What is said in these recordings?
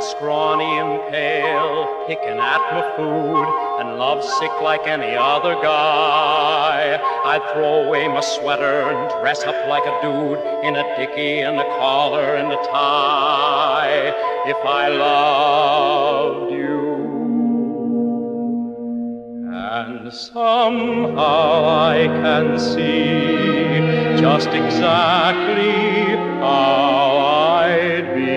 Scrawny and pale, picking at my food, and lovesick like any other guy. I'd throw away my sweater and dress up like a dude in a dicky and a collar and a tie. If I loved you, and somehow I can see just exactly how I'd be.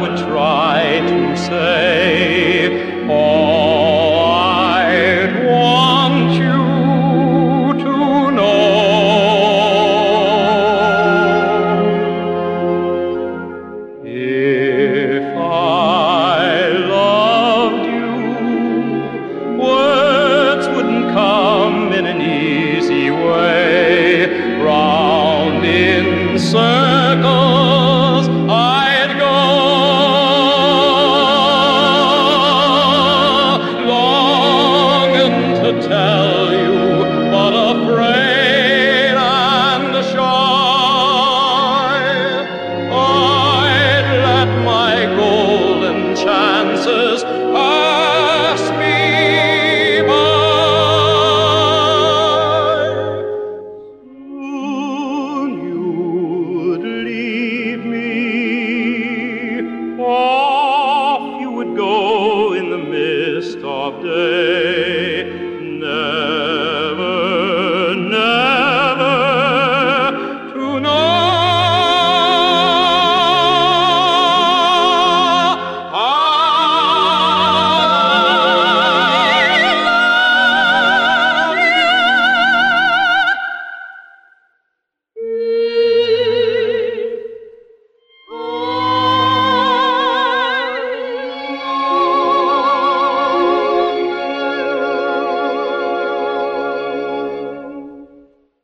Would try to say all I'd want you to know. If I loved you, words wouldn't come in an easy way. Round in circles mist of day.